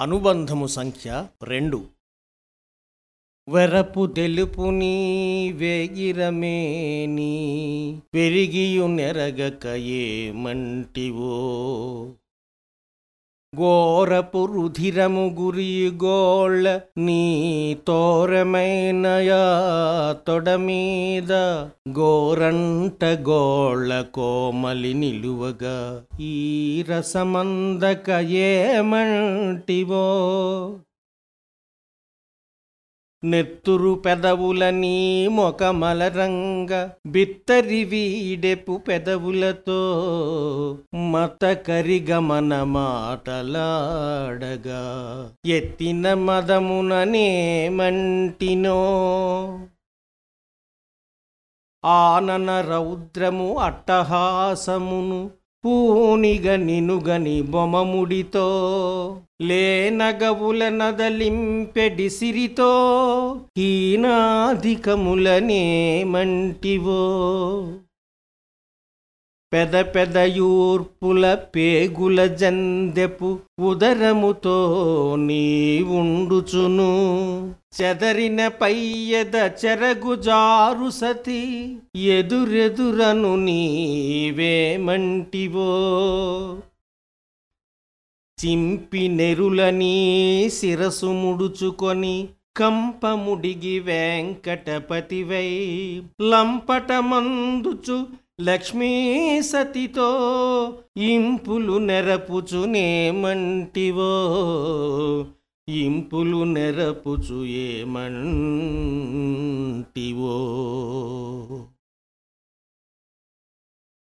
అనుబంధము సంఖ్య రెండు. వెరపు తెలుపుని వేగిరమేని పెరిగియు నెరగక ఏమంటివో ఘోరపు రుధిరము గురి గోళ్ళ నీ తోరమైనయా తొడ మీద గోరంట గోళ్ళ కోమలి నిలువగా ఈ రసమందక ఏమంటివో నెత్తురు పెదవుల నీ మొకమలరంగ బిత్తరి వీడెపు పెదవులతో మత కరిగమన మాటలాడగా. ఎత్తిన మదముననేమంటినో ఆనన రౌద్రము అట్టహాసమును పూనిగ నినుగని బొమముడితో లేనగవుల నదలింపెడి సిరితో ఈనాధికములనే మంటివో. పెద యూర్పుల పేగుల జందెపు ఉదరముతో నీ ఉండుచును చెదరిన పయ్యద చెరగు జారు సతి ఎదురెదురను నీవేమంటివో చింపి నెరులని శిరసు ముడుచుకొని కంపముడిగి వెంకటపతివై లంపటమందుచు లక్ష్మీ సతితో ఇంపులు నెరపుచునేమంటివో ఇంపులు నెరపుచు ఏమంటివో